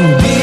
aku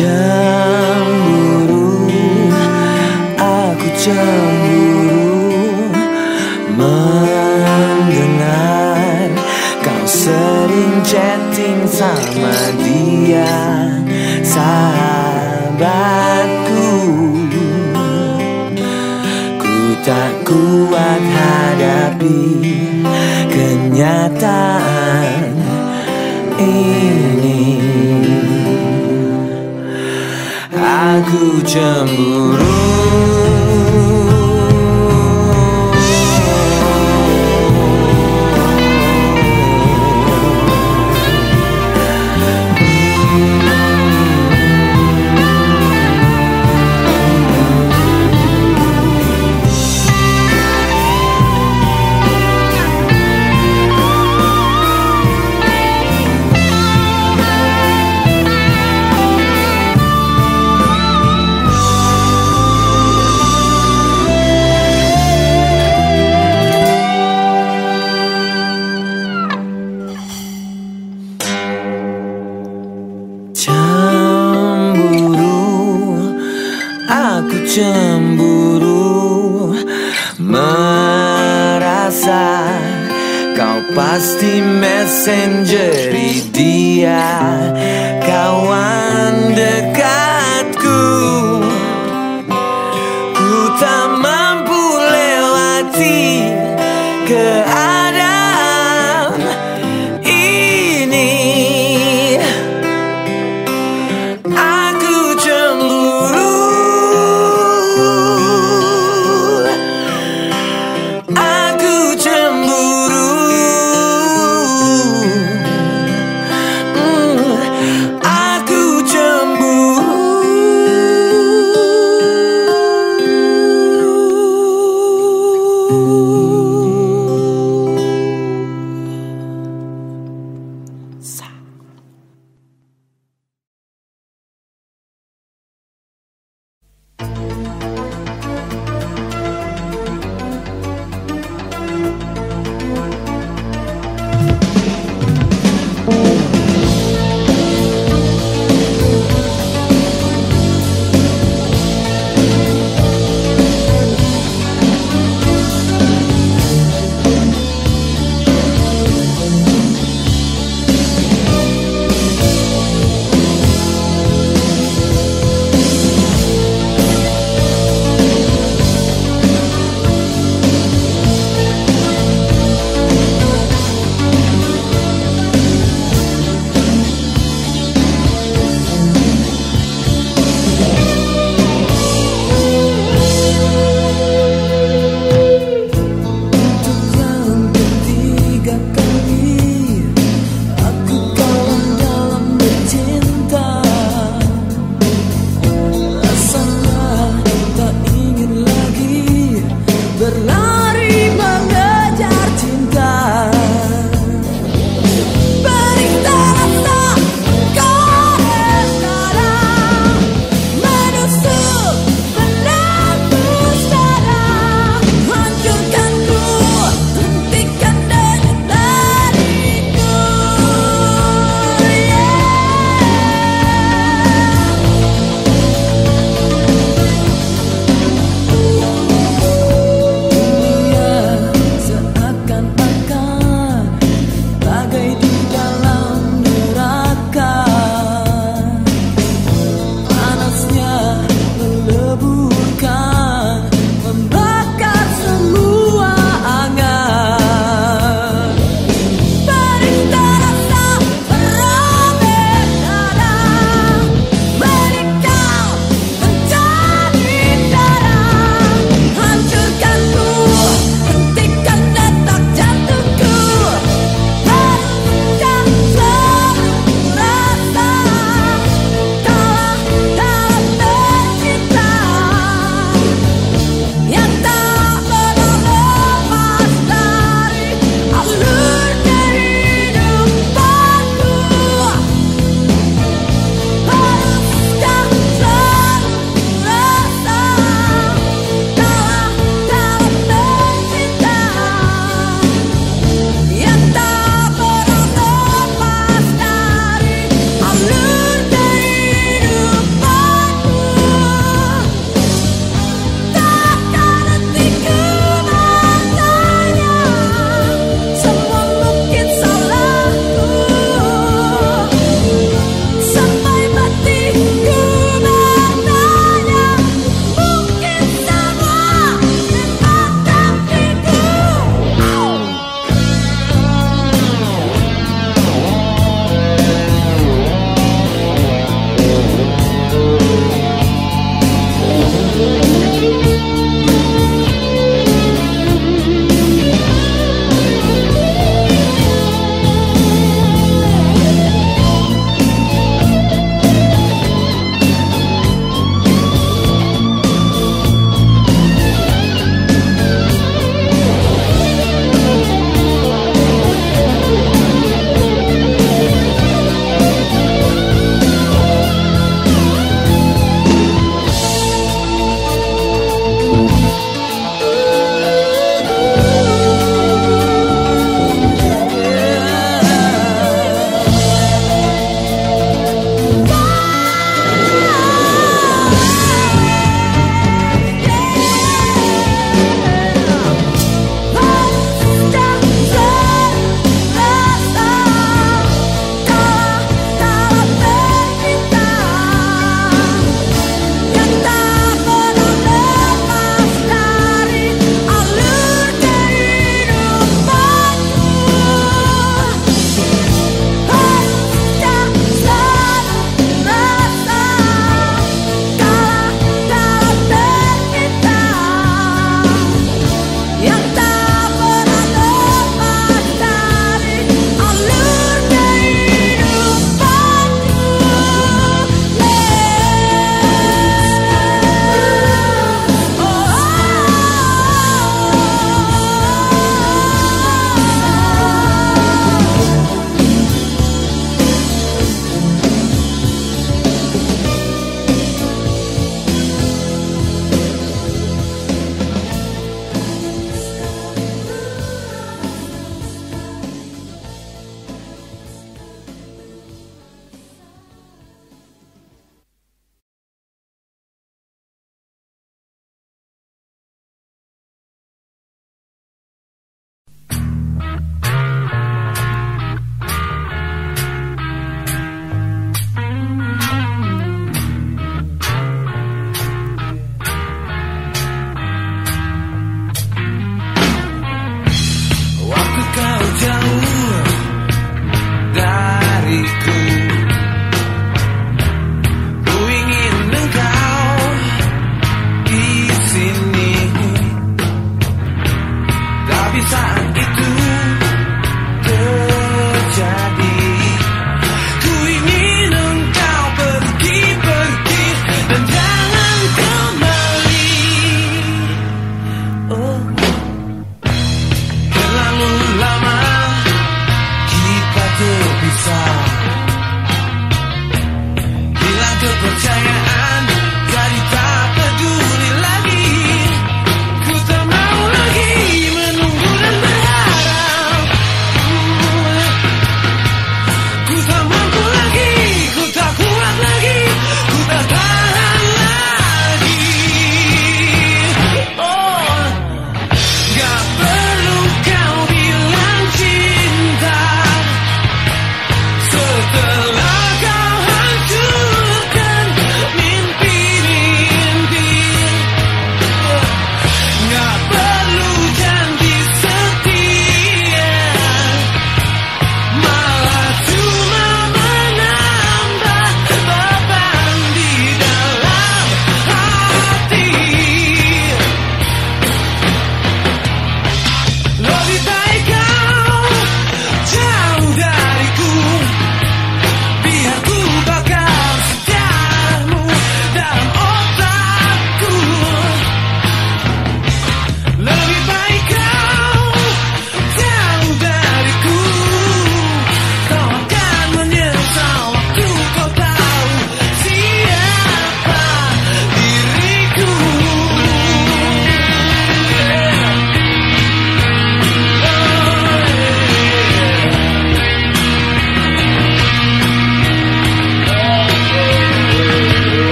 Cemburu. Cemburu mendengar kau sering chatting sama dia sahabatku. Ku tak kuat hadapi kenyataan ini Aku cemburu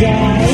Yeah.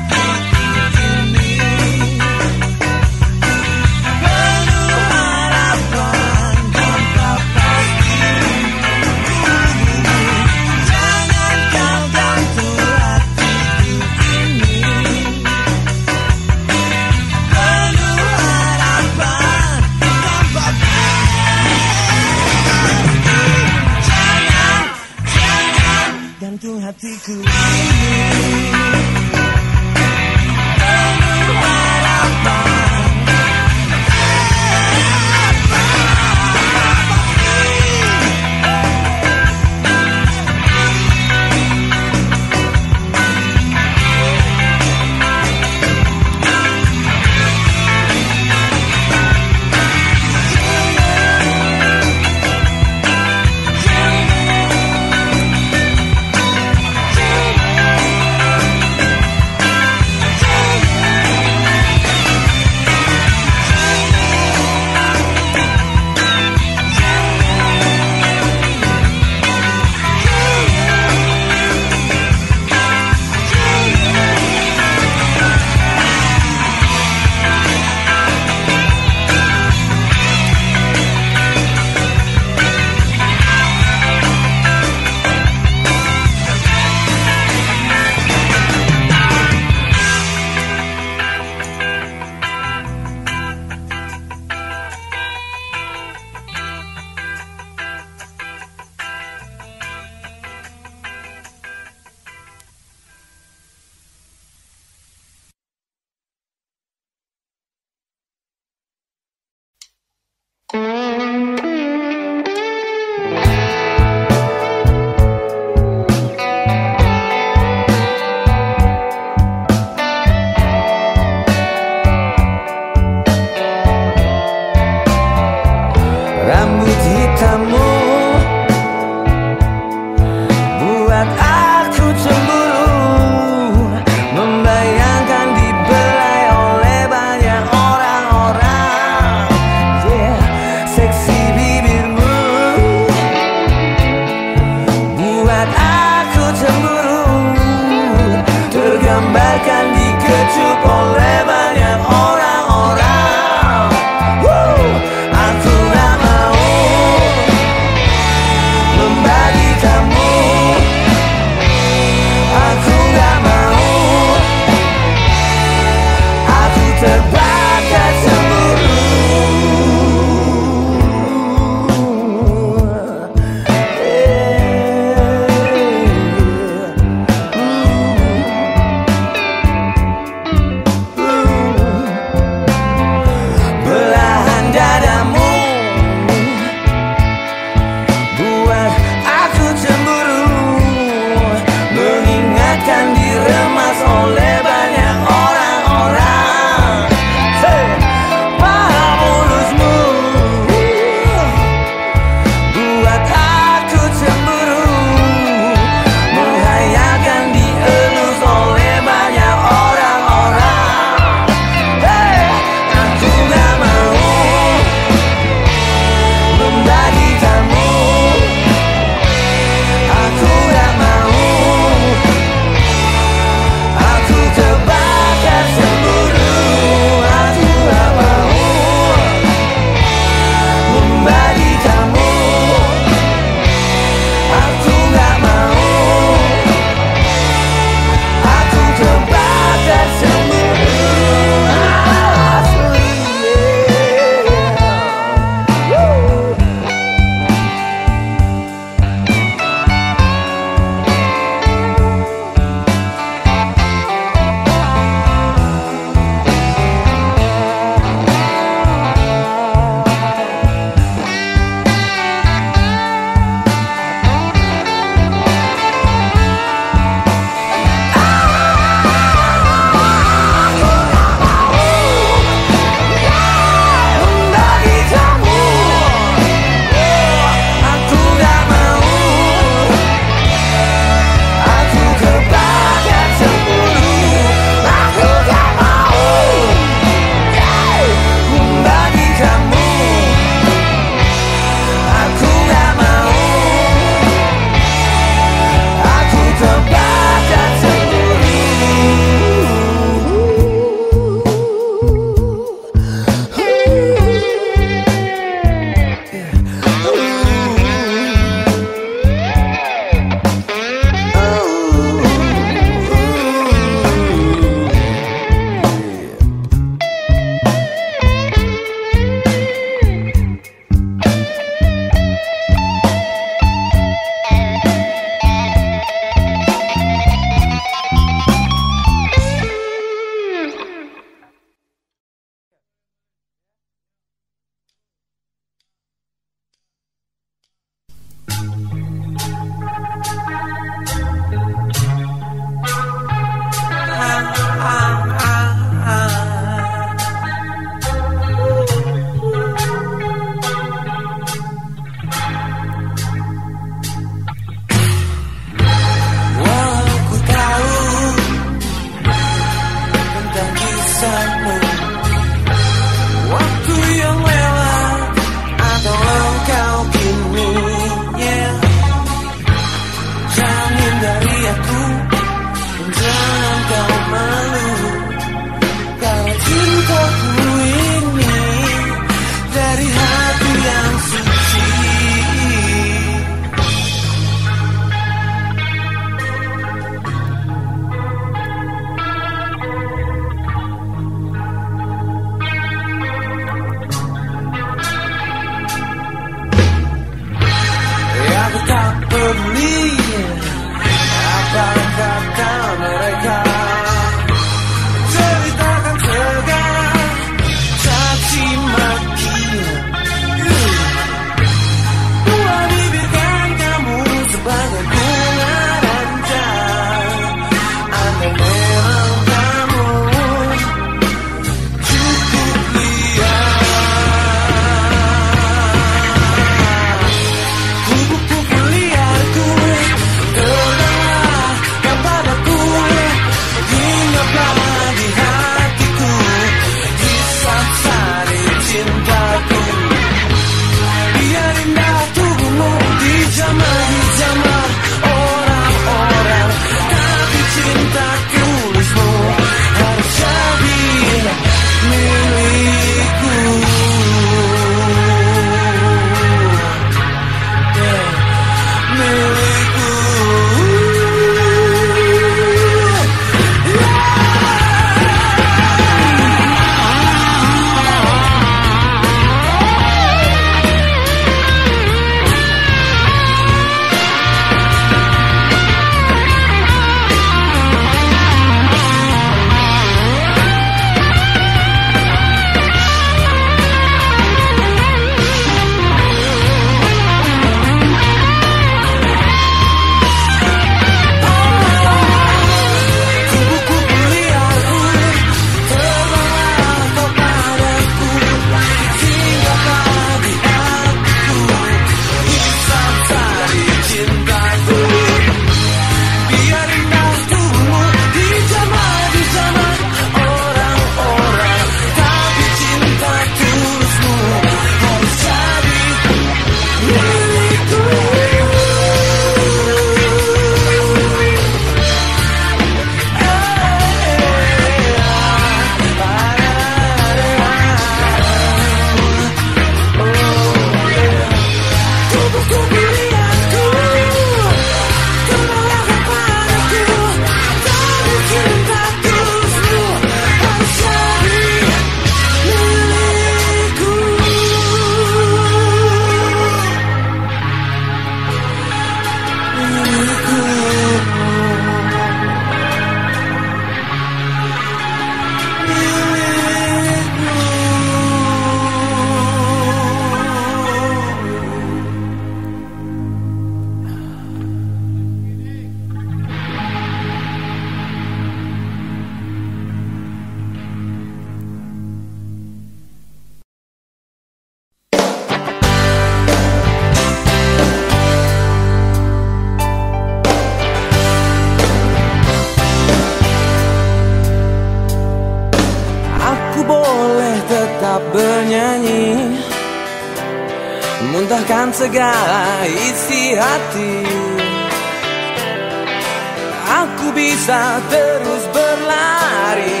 terus berlari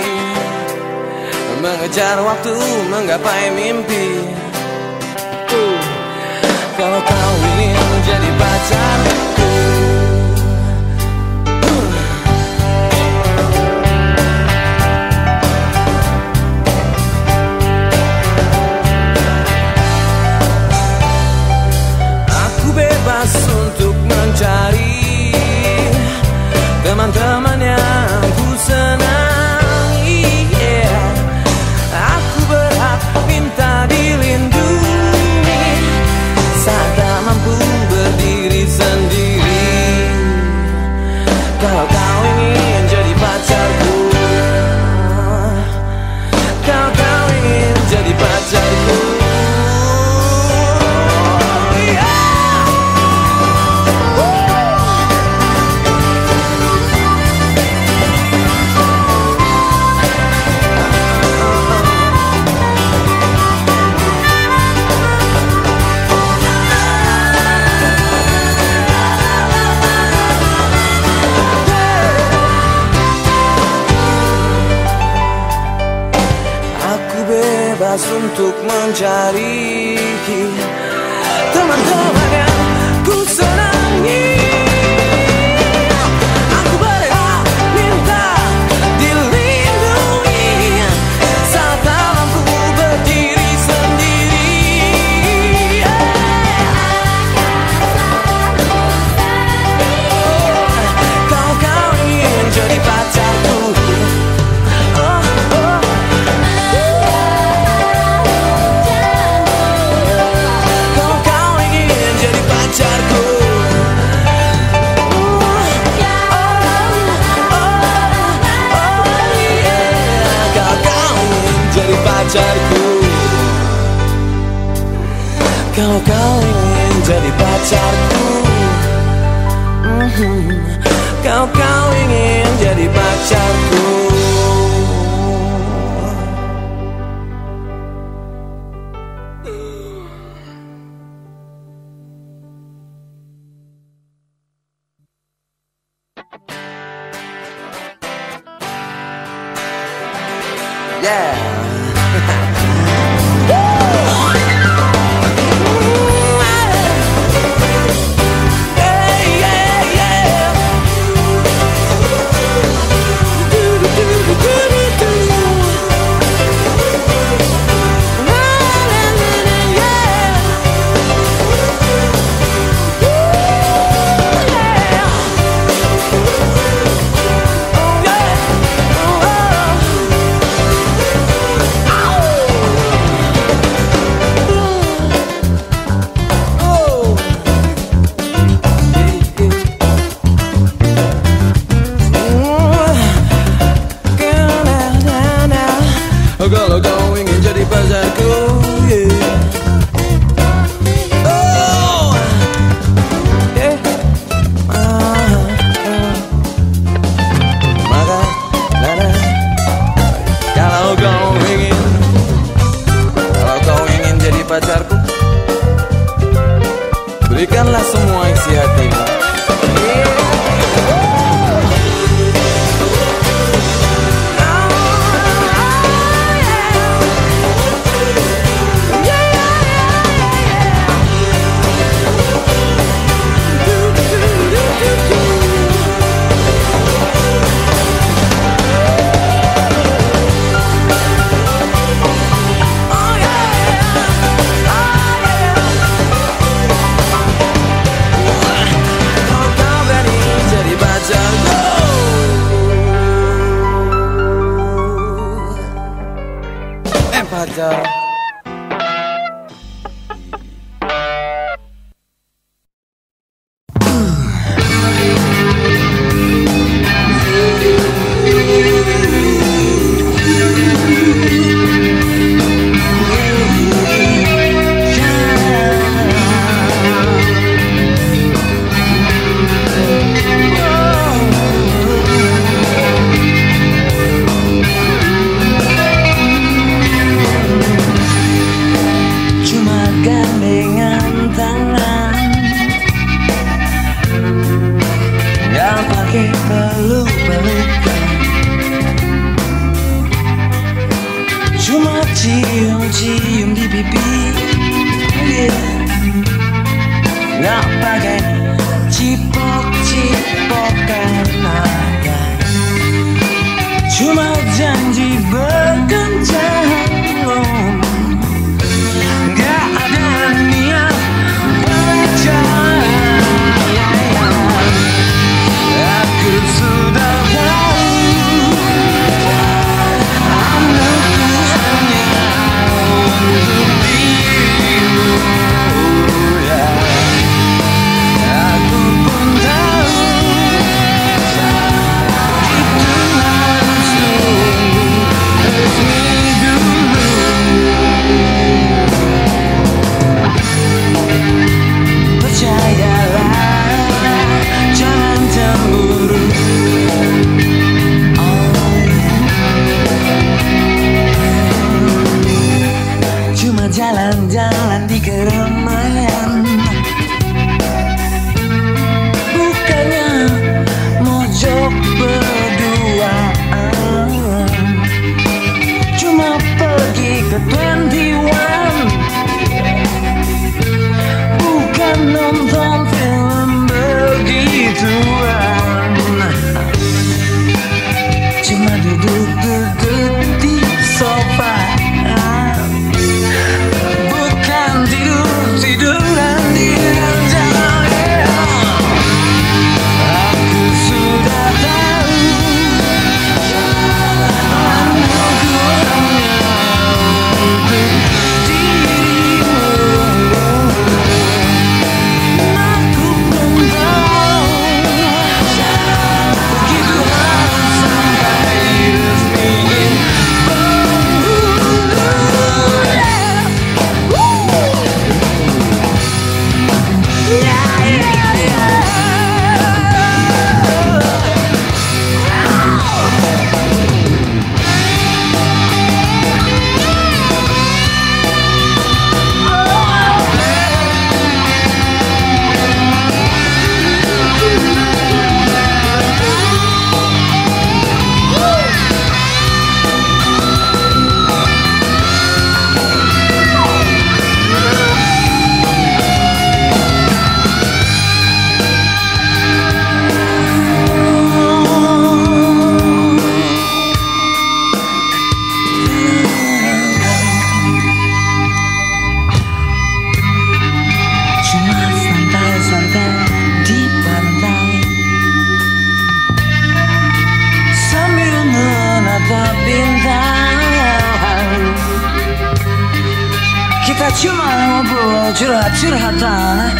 Mengejar waktu menggapai mimpi. Kalau kau ingin menjadi pacarku. Aku bebas untuk mencari teman-teman yang ku senang untuk mencari teman-teman yang ku senangi. Mhm. Kalau kau ingin jadi pacarku mm -hmm. Kau kau ingin jadi pacarku di pantai Sambil menatap bintang Kita cuma mau curhat-curhatan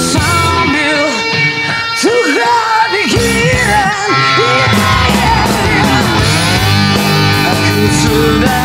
Sambil tukar pikiran iya, yeah, yeah. Aku sudah